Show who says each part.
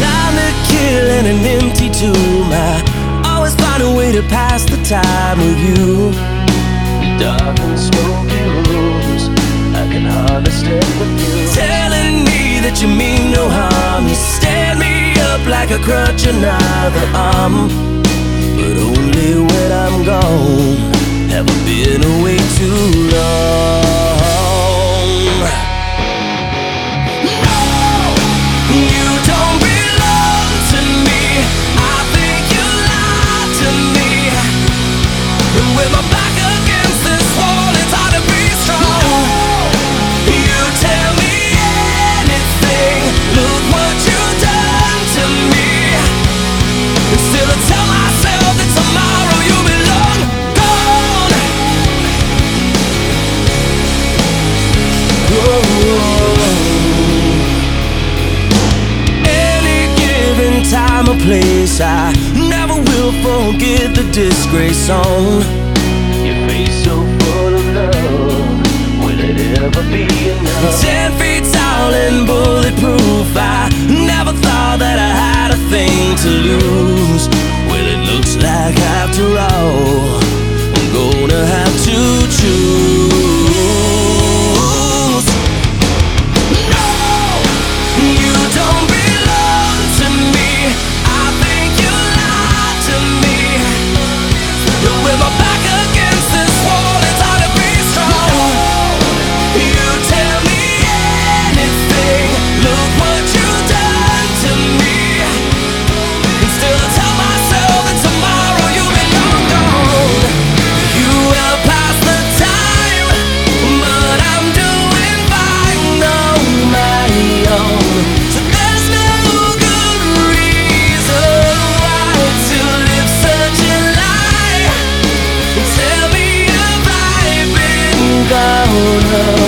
Speaker 1: time to kill and an empty tomb. I always find a way to pass the time with you. Dark and smoky rooms, I can hardly stand with you. Telling me that you mean no harm. You stand me up like a crutch, another arm. But only when I'm gone. Time or place, I never will forget the disgrace on. corner